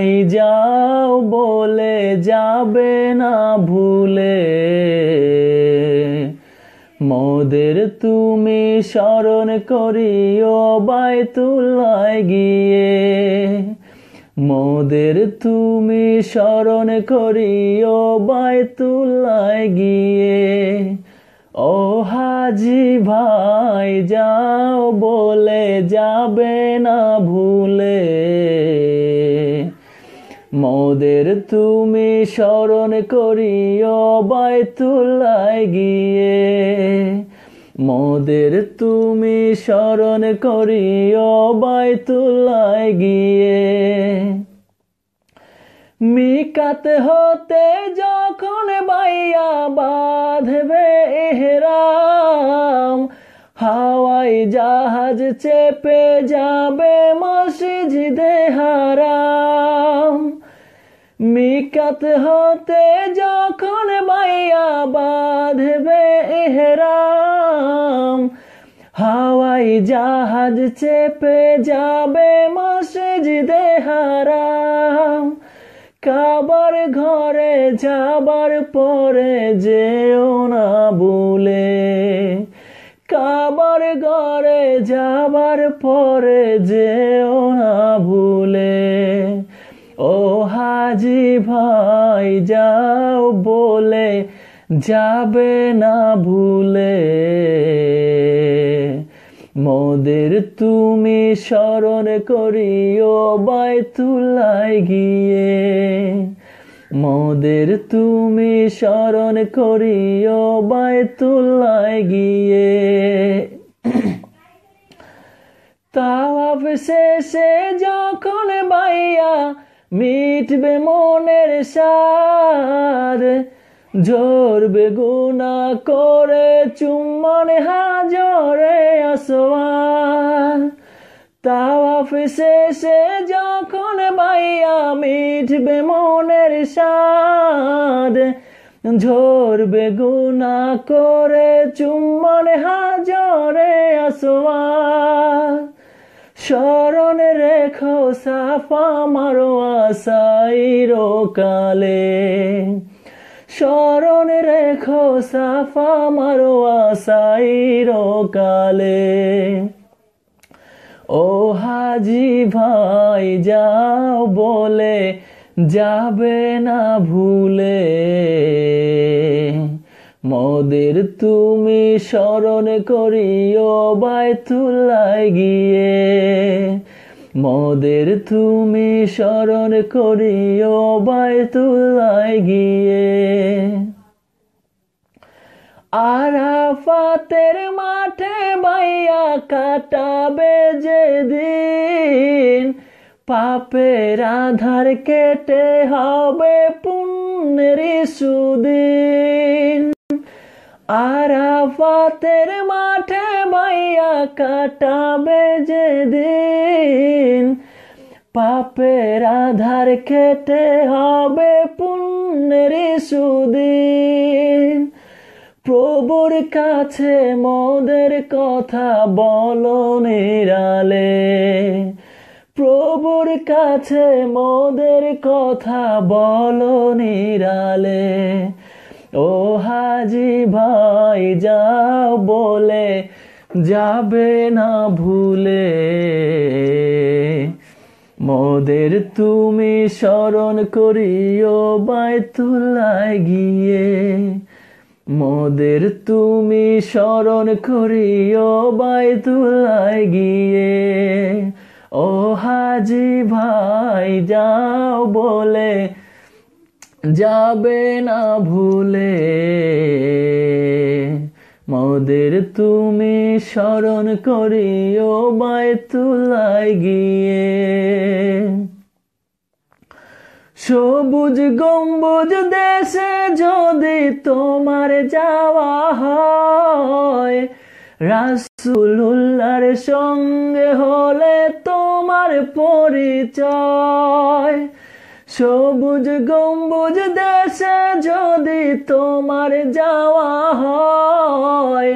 ভাই যাও বলে যাবে না ভুলে। মোদের তুমি স্মরণ করিও বাইতুল্লায় গিয়ে। মোদের তুমি স্মরণ করিও বাইতুল্লায় গিয়ে। ও হাজি ভাই, যাও বলে যাবে না ভুলে। মোদের তুমি স্মরণ করিও বাইতুল্লায় গিয়ে। মোদের তুমি স্মরণ করিও বাইতুল্লায় গিয়ে। মিকাত হতে যখন বাইয়া বাঁধবে এহরাম, হাওয়াই জাহাজ চেপে যাবে মসজিদে হারাম। মিকাত হতে যখন বাইয়া বাঁধবে এহরাম, হাওয়াই জাহাজ চেপে যাবে মসজিদে হারাম কাবার ঘরে যাবার পরে যেও না বলে কাবার ঘরে যাবার পরে যেও না ভুলে। ও হাজি ভাই, যাও বলে যাবে না ভুলে। মোদের তুমি স্মরণ করিও বাইতুল্লায় গিয়ে। মোদের তুমি স্মরণ করিও বাইতুল্লায় গিয়ে। তাওয়াফ শেষে যখন বাইয়া মিটবে মনের সাদ জোর বেগুনা করে চুম্বন হাজরে আসওয়ান। তাওয়াফ শেষে যখন বাইয়া মিটবে মনের সার ঝোর বেগুনা করে চুম্বন হাজরে আসওয়ান। স্মরণ রেখো সাফা মারোয়া সাইরো কালে স্মরণ রেখো সাফা মারোয়া সাইরো কালে ও হাজি ভাই, যাও বলে যাবে না ভুলে। মোদের তুমি স্মরণ করিও বাইতুল্লায় গিয়ে। মদের তুমি স্মরণ করিও বাইতুল্লায় গিয়ে। আরাফাতের মাঠে বাইয়া কাটাবে যে দিন পাপের আধার কেটে হবে পুণ্যের সুদিন। আরাফাতের মাঠে মাইয়া কাটাবে যে দিন পাপের আধার কেটে হবে পুণ্যের সুদিন। প্রভুর কাছে মোদের কথা বলো নিরালে। প্রভুর কাছে মোদের কথা বলো নিরালে। ও হাজি ভাই যাও বলে যাবে না ভুলে। মোদের তুমি স্মরণ করিও বাইতুল্লায় গিয়ে। মোদের তুমি স্মরণ করিও বাইতুল্লায় গিয়ে। ও হাজি ভাই যাও বলে যাবে না ভুলে। মোদের তুমি স্মরণ করিও বাইতুল্লায় গিয়ে। সবুজ গম্বুজ দেশে যদি তোমার যাওয়া হয় রাসুলুল্লার সঙ্গে হলে তোমার পরিচয়। সবুজ গম্বুজ দেশে যদি তোমার যাওয়া হয়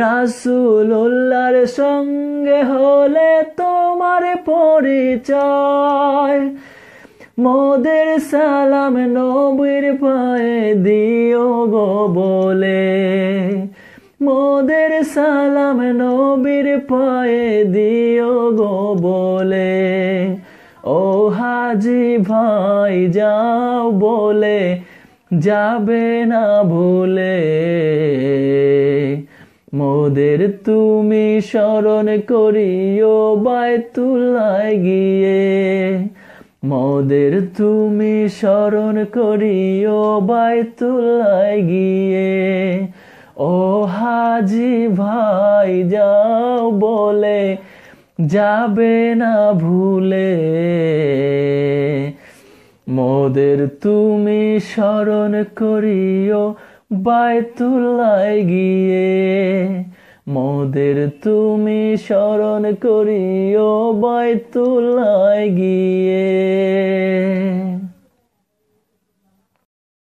রাসুলুল্লার সঙ্গে হলে তোমার পরিচয়। মোদের সালাম নবীর পায়ে দিও গো বলে। মোদের সালাম নবীর পায়ে দিও গো বলে। ও হাজি ভাই, যাও বলে, যাবে না ভুলে মোদের তুমি স্মরণ করিও বায়তুল্লায় গিয়ে। মোদের তুমি স্মরণ করিও বায়তুল্লায় গিয়ে। ও হাজি ভাই, যাও বলে যাবে না ভুলে। মোদের তুমি স্মরণ করিও বায়তুল্লায় গিয়ে। মোদের তুমি স্মরণ করিও বায়তুল্লায় গিয়ে।